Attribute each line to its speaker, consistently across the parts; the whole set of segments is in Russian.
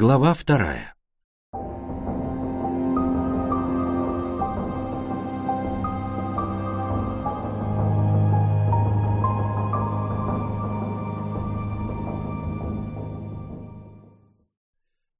Speaker 1: Глава вторая.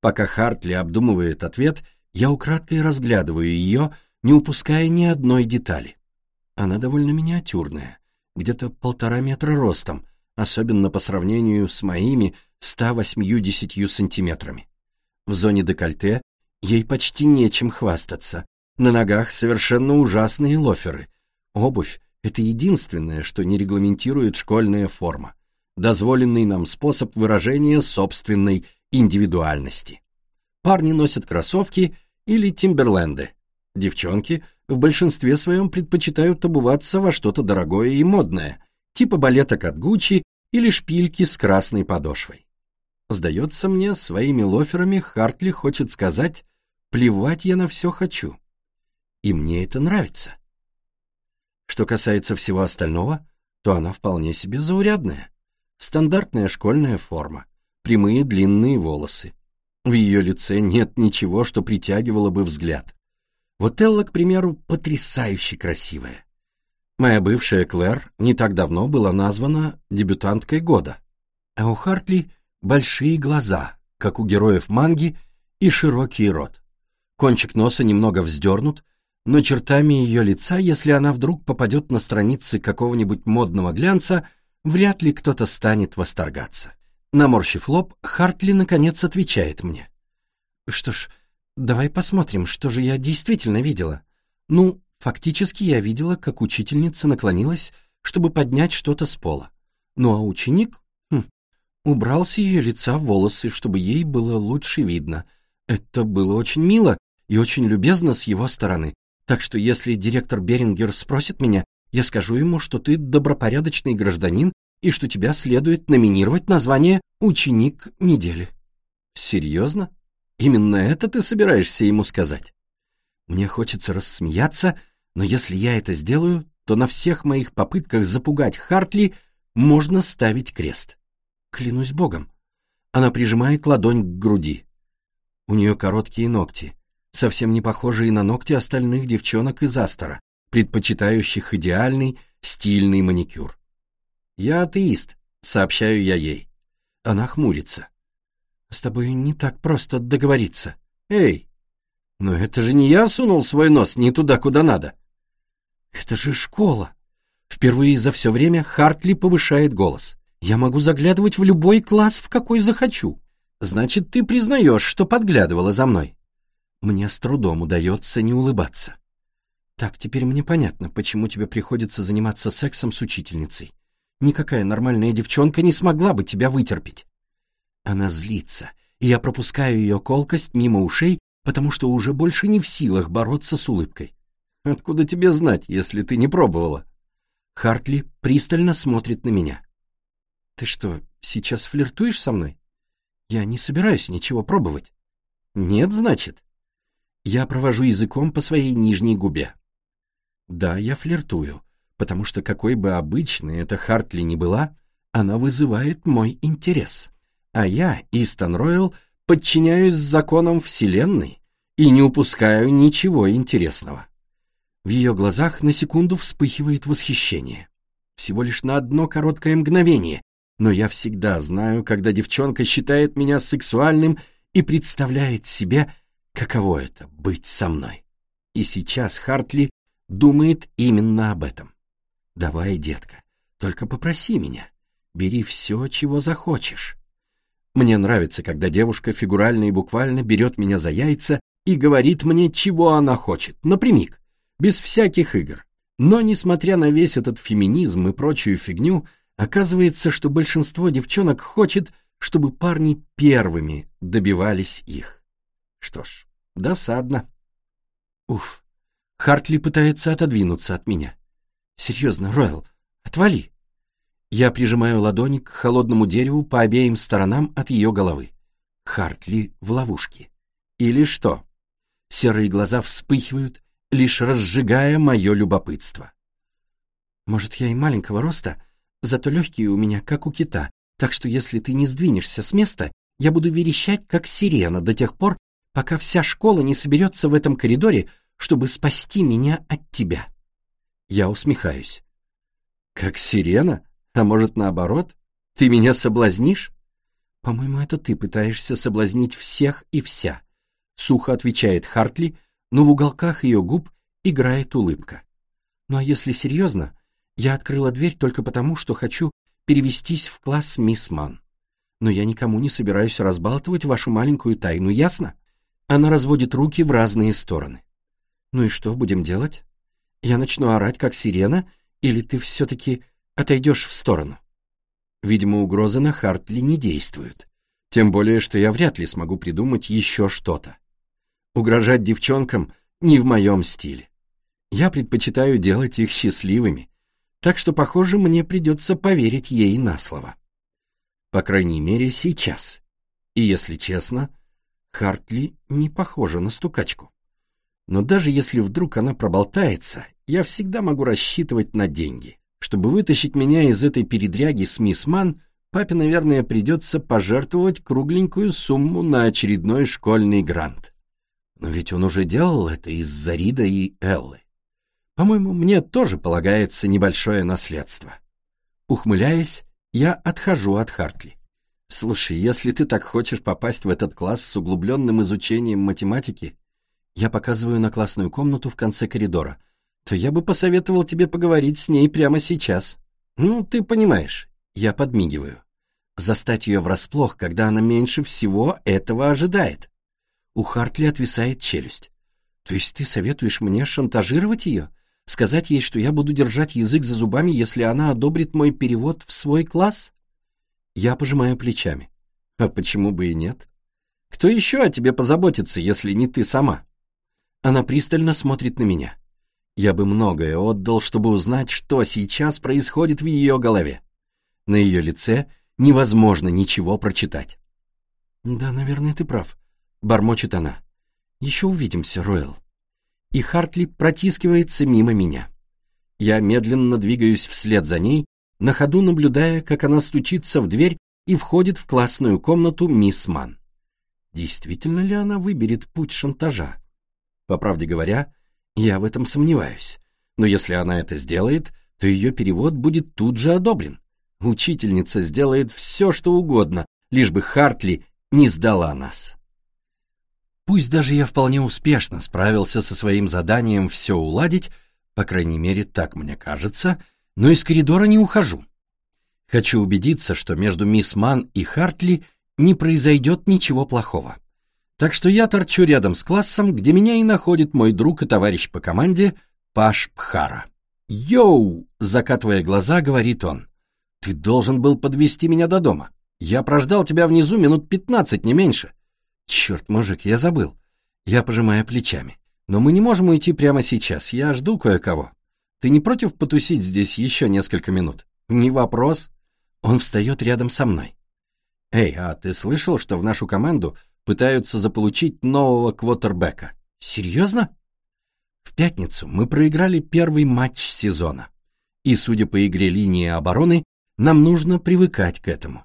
Speaker 1: Пока Хартли обдумывает ответ, я украдкой разглядываю ее, не упуская ни одной детали. Она довольно миниатюрная, где-то полтора метра ростом, особенно по сравнению с моими 180 сантиметрами. В зоне декольте ей почти нечем хвастаться. На ногах совершенно ужасные лоферы. Обувь — это единственное, что не регламентирует школьная форма. Дозволенный нам способ выражения собственной индивидуальности. Парни носят кроссовки или тимберленды. Девчонки в большинстве своем предпочитают обуваться во что-то дорогое и модное, типа балеток от Гуччи или шпильки с красной подошвой. Сдается мне, своими лоферами Хартли хочет сказать «плевать я на все хочу». И мне это нравится. Что касается всего остального, то она вполне себе заурядная. Стандартная школьная форма, прямые длинные волосы. В ее лице нет ничего, что притягивало бы взгляд. Вот Элла, к примеру, потрясающе красивая. Моя бывшая Клэр не так давно была названа дебютанткой года. А у Хартли большие глаза, как у героев манги, и широкий рот. Кончик носа немного вздернут, но чертами ее лица, если она вдруг попадет на страницы какого-нибудь модного глянца, вряд ли кто-то станет восторгаться. Наморщив лоб, Хартли наконец отвечает мне. «Что ж, давай посмотрим, что же я действительно видела. Ну, фактически я видела, как учительница наклонилась, чтобы поднять что-то с пола. Ну а ученик убрал с ее лица волосы, чтобы ей было лучше видно. Это было очень мило и очень любезно с его стороны. Так что если директор Берингер спросит меня, я скажу ему, что ты добропорядочный гражданин и что тебя следует номинировать на звание «Ученик недели». Серьезно? Именно это ты собираешься ему сказать? Мне хочется рассмеяться, но если я это сделаю, то на всех моих попытках запугать Хартли можно ставить крест. Клянусь богом. Она прижимает ладонь к груди. У нее короткие ногти, совсем не похожие на ногти остальных девчонок из Астора, предпочитающих идеальный, стильный маникюр. «Я атеист», — сообщаю я ей. Она хмурится. «С тобой не так просто договориться. Эй, но это же не я сунул свой нос не туда, куда надо». «Это же школа». Впервые за все время Хартли повышает голос. «Я могу заглядывать в любой класс, в какой захочу. Значит, ты признаешь, что подглядывала за мной». Мне с трудом удается не улыбаться. «Так, теперь мне понятно, почему тебе приходится заниматься сексом с учительницей. Никакая нормальная девчонка не смогла бы тебя вытерпеть. Она злится, и я пропускаю ее колкость мимо ушей, потому что уже больше не в силах бороться с улыбкой. Откуда тебе знать, если ты не пробовала? Хартли пристально смотрит на меня. Ты что, сейчас флиртуешь со мной? Я не собираюсь ничего пробовать. Нет, значит? Я провожу языком по своей нижней губе. Да, я флиртую, потому что какой бы обычной эта Хартли ни была, она вызывает мой интерес. А я, Истон Ройл, подчиняюсь законам Вселенной и не упускаю ничего интересного. В ее глазах на секунду вспыхивает восхищение. Всего лишь на одно короткое мгновение, но я всегда знаю, когда девчонка считает меня сексуальным и представляет себе, каково это — быть со мной. И сейчас Хартли думает именно об этом. Давай, детка, только попроси меня. Бери все, чего захочешь. Мне нравится, когда девушка фигурально и буквально берет меня за яйца и говорит мне, чего она хочет, напрямик, без всяких игр. Но, несмотря на весь этот феминизм и прочую фигню, оказывается, что большинство девчонок хочет, чтобы парни первыми добивались их. Что ж, досадно. Уф, Хартли пытается отодвинуться от меня. Серьезно, Ройл, отвали. Я прижимаю ладони к холодному дереву по обеим сторонам от ее головы. Хартли в ловушке. Или что? Серые глаза вспыхивают, лишь разжигая мое любопытство. Может, я и маленького роста, зато легкие у меня, как у кита, так что если ты не сдвинешься с места, я буду верещать, как сирена, до тех пор, пока вся школа не соберется в этом коридоре, чтобы спасти меня от тебя. Я усмехаюсь. Как сирена? А может, наоборот? Ты меня соблазнишь? По-моему, это ты пытаешься соблазнить всех и вся. Сухо отвечает Хартли, но в уголках ее губ играет улыбка. Ну а если серьезно, я открыла дверь только потому, что хочу перевестись в класс мисс Ман. Но я никому не собираюсь разбалтывать вашу маленькую тайну, ясно? Она разводит руки в разные стороны. Ну и что будем делать? Я начну орать, как сирена, или ты все-таки отойдешь в сторону? Видимо, угрозы на Хартли не действуют. Тем более, что я вряд ли смогу придумать еще что-то. Угрожать девчонкам не в моем стиле. Я предпочитаю делать их счастливыми, так что, похоже, мне придется поверить ей на слово. По крайней мере, сейчас. И, если честно, Хартли не похожа на стукачку. Но даже если вдруг она проболтается, я всегда могу рассчитывать на деньги. Чтобы вытащить меня из этой передряги с мисс Ман, папе, наверное, придется пожертвовать кругленькую сумму на очередной школьный грант. Но ведь он уже делал это из-за Рида и Эллы. По-моему, мне тоже полагается небольшое наследство. Ухмыляясь, я отхожу от Хартли. Слушай, если ты так хочешь попасть в этот класс с углубленным изучением математики, я показываю на классную комнату в конце коридора, то я бы посоветовал тебе поговорить с ней прямо сейчас. Ну, ты понимаешь, я подмигиваю. Застать ее врасплох, когда она меньше всего этого ожидает. У Хартли отвисает челюсть. То есть ты советуешь мне шантажировать ее? Сказать ей, что я буду держать язык за зубами, если она одобрит мой перевод в свой класс? Я пожимаю плечами. А почему бы и нет? Кто еще о тебе позаботится, если не ты сама? Она пристально смотрит на меня. Я бы многое отдал, чтобы узнать, что сейчас происходит в ее голове. На ее лице невозможно ничего прочитать. «Да, наверное, ты прав», — бормочет она. «Еще увидимся, Ройл» и Хартли протискивается мимо меня. Я медленно двигаюсь вслед за ней, на ходу наблюдая, как она стучится в дверь и входит в классную комнату мисс Ман. Действительно ли она выберет путь шантажа? По правде говоря, я в этом сомневаюсь. Но если она это сделает, то ее перевод будет тут же одобрен. Учительница сделает все, что угодно, лишь бы Хартли не сдала нас. Пусть даже я вполне успешно справился со своим заданием все уладить, по крайней мере, так мне кажется, но из коридора не ухожу. Хочу убедиться, что между мисс Ман и Хартли не произойдет ничего плохого. Так что я торчу рядом с классом, где меня и находит мой друг и товарищ по команде Паш Пхара. «Йоу!» — закатывая глаза, говорит он. «Ты должен был подвести меня до дома. Я прождал тебя внизу минут пятнадцать, не меньше. Черт, мужик, я забыл. Я пожимаю плечами. Но мы не можем уйти прямо сейчас, я жду кое-кого. Ты не против потусить здесь еще несколько минут? Не вопрос. Он встает рядом со мной. Эй, а ты слышал, что в нашу команду пытаются заполучить нового квотербека? Серьезно? В пятницу мы проиграли первый матч сезона. И, судя по игре линии обороны, нам нужно привыкать к этому.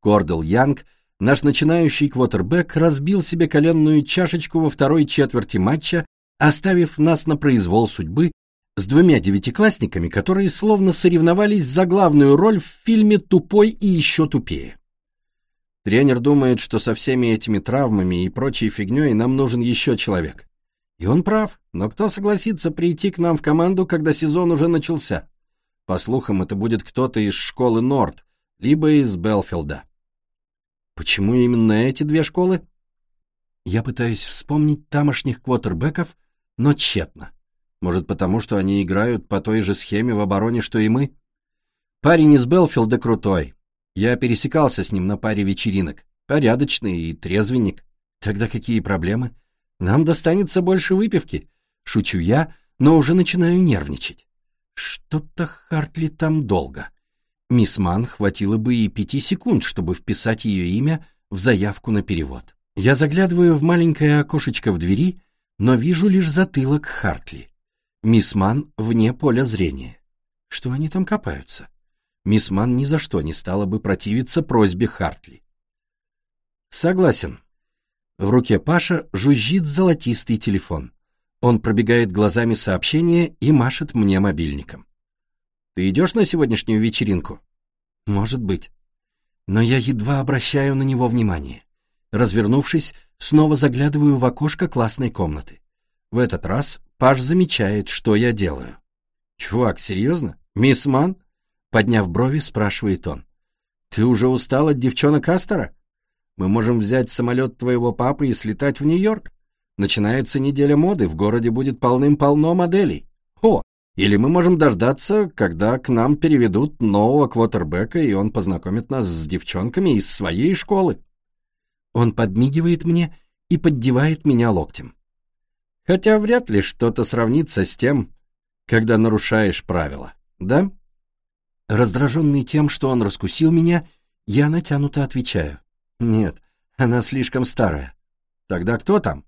Speaker 1: Кордел Янг наш начинающий квотербек разбил себе коленную чашечку во второй четверти матча, оставив нас на произвол судьбы с двумя девятиклассниками, которые словно соревновались за главную роль в фильме «Тупой и еще тупее». Тренер думает, что со всеми этими травмами и прочей фигней нам нужен еще человек. И он прав, но кто согласится прийти к нам в команду, когда сезон уже начался? По слухам, это будет кто-то из школы Норд, либо из Белфилда. Почему именно эти две школы? Я пытаюсь вспомнить тамошних квотербеков, но тщетно. Может, потому что они играют по той же схеме в обороне, что и мы? Парень из Белфилда крутой. Я пересекался с ним на паре вечеринок. Порядочный и трезвенник. Тогда какие проблемы? Нам достанется больше выпивки. Шучу я, но уже начинаю нервничать. Что-то Хартли там долго. Мисс Ман хватило бы и пяти секунд, чтобы вписать ее имя в заявку на перевод. Я заглядываю в маленькое окошечко в двери, но вижу лишь затылок Хартли. Мисс Ман вне поля зрения. Что они там копаются? Мисс Ман ни за что не стала бы противиться просьбе Хартли. Согласен. В руке Паша жужжит золотистый телефон. Он пробегает глазами сообщение и машет мне мобильником. Ты идешь на сегодняшнюю вечеринку? Может быть. Но я едва обращаю на него внимание. Развернувшись, снова заглядываю в окошко классной комнаты. В этот раз Паш замечает, что я делаю. «Чувак, серьезно? Мисс Ман?» Подняв брови, спрашивает он. «Ты уже устал от девчонок Астера? Мы можем взять самолет твоего папы и слетать в Нью-Йорк. Начинается неделя моды, в городе будет полным-полно моделей. О, или мы можем дождаться, когда к нам переведут нового квотербека, и он познакомит нас с девчонками из своей школы». Он подмигивает мне и поддевает меня локтем. Хотя вряд ли что-то сравнится с тем, когда нарушаешь правила, да? Раздраженный тем, что он раскусил меня, я натянуто отвечаю. Нет, она слишком старая. Тогда кто там?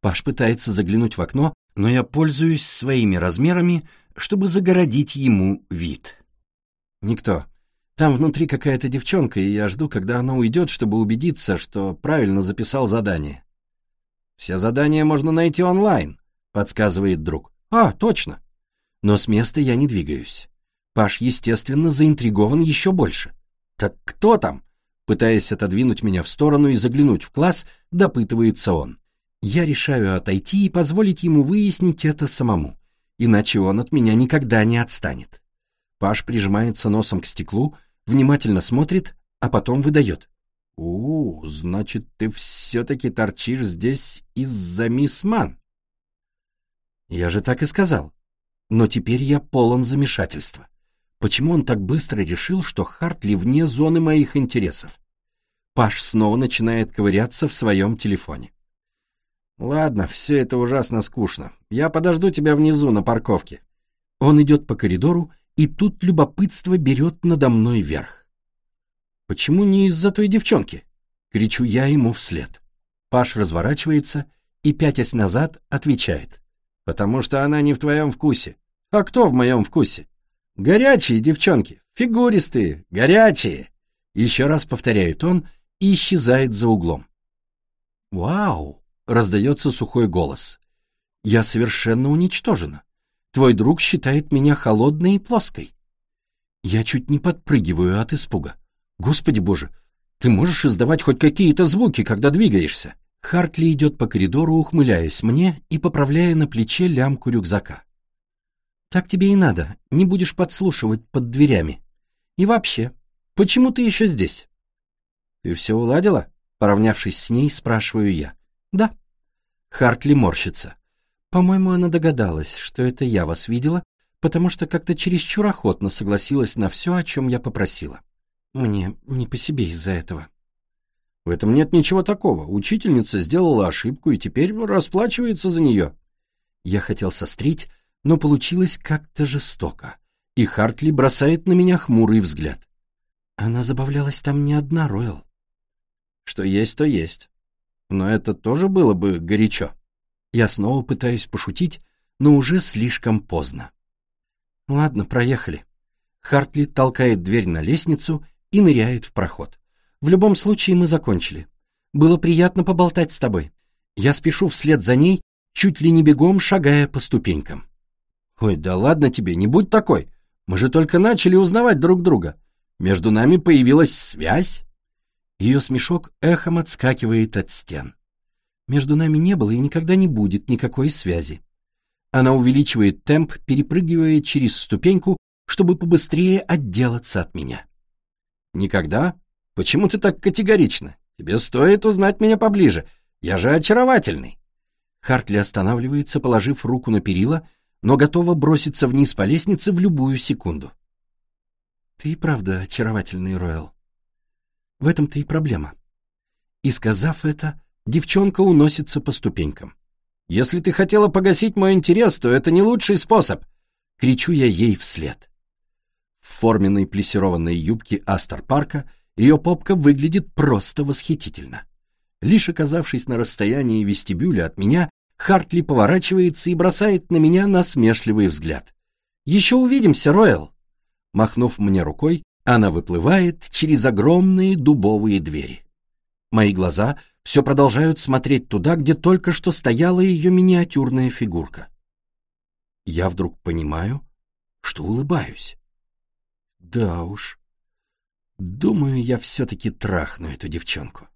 Speaker 1: Паш пытается заглянуть в окно, но я пользуюсь своими размерами, чтобы загородить ему вид. Никто. Там внутри какая-то девчонка, и я жду, когда она уйдет, чтобы убедиться, что правильно записал задание. «Все задания можно найти онлайн», — подсказывает друг. «А, точно». Но с места я не двигаюсь. Паш, естественно, заинтригован еще больше. «Так кто там?» Пытаясь отодвинуть меня в сторону и заглянуть в класс, допытывается он. Я решаю отойти и позволить ему выяснить это самому, иначе он от меня никогда не отстанет. Паш прижимается носом к стеклу, внимательно смотрит, а потом выдает. «У, значит, ты все-таки торчишь здесь из-за мисс Ман?» «Я же так и сказал. Но теперь я полон замешательства. Почему он так быстро решил, что Хартли вне зоны моих интересов? Паш снова начинает ковыряться в своем телефоне. «Ладно, все это ужасно скучно. Я подожду тебя внизу на парковке». Он идет по коридору, и тут любопытство берет надо мной верх. «Почему не из-за той девчонки?» — кричу я ему вслед. Паш разворачивается и, пятясь назад, отвечает. «Потому что она не в твоем вкусе. А кто в моем вкусе? Горячие девчонки, фигуристые, горячие!» Еще раз повторяет он и исчезает за углом. «Вау!» — раздается сухой голос. «Я совершенно уничтожена. Твой друг считает меня холодной и плоской». Я чуть не подпрыгиваю от испуга. «Господи боже, ты можешь издавать хоть какие-то звуки, когда двигаешься?» Хартли идет по коридору, ухмыляясь мне и поправляя на плече лямку рюкзака. Так тебе и надо, не будешь подслушивать под дверями. И вообще, почему ты еще здесь? Ты все уладила? Поравнявшись с ней, спрашиваю я. Да. Хартли морщится. По-моему, она догадалась, что это я вас видела, потому что как-то чересчур охотно согласилась на все, о чем я попросила. Мне не по себе из-за этого. В этом нет ничего такого. Учительница сделала ошибку и теперь расплачивается за нее. Я хотел сострить, но получилось как-то жестоко, и Хартли бросает на меня хмурый взгляд. Она забавлялась там не одна, Ройл. Что есть, то есть. Но это тоже было бы горячо. Я снова пытаюсь пошутить, но уже слишком поздно. Ладно, проехали. Хартли толкает дверь на лестницу и ныряет в проход. В любом случае мы закончили. Было приятно поболтать с тобой. Я спешу вслед за ней, чуть ли не бегом шагая по ступенькам. «Ой, да ладно тебе, не будь такой. Мы же только начали узнавать друг друга. Между нами появилась связь». Ее смешок эхом отскакивает от стен. Между нами не было и никогда не будет никакой связи. Она увеличивает темп, перепрыгивая через ступеньку, чтобы побыстрее отделаться от меня. «Никогда? Почему ты так категорично? Тебе стоит узнать меня поближе. Я же очаровательный». Хартли останавливается, положив руку на перила, но готова броситься вниз по лестнице в любую секунду. «Ты правда очаровательный, Ройл. В этом-то и проблема». И сказав это, девчонка уносится по ступенькам. «Если ты хотела погасить мой интерес, то это не лучший способ!» — кричу я ей вслед. В форменной плессированной юбке Астер Парка ее попка выглядит просто восхитительно. Лишь оказавшись на расстоянии вестибюля от меня, Хартли поворачивается и бросает на меня насмешливый взгляд. «Еще увидимся, Ройл!» Махнув мне рукой, она выплывает через огромные дубовые двери. Мои глаза все продолжают смотреть туда, где только что стояла ее миниатюрная фигурка. Я вдруг понимаю, что улыбаюсь. Да уж. Думаю, я все-таки трахну эту девчонку.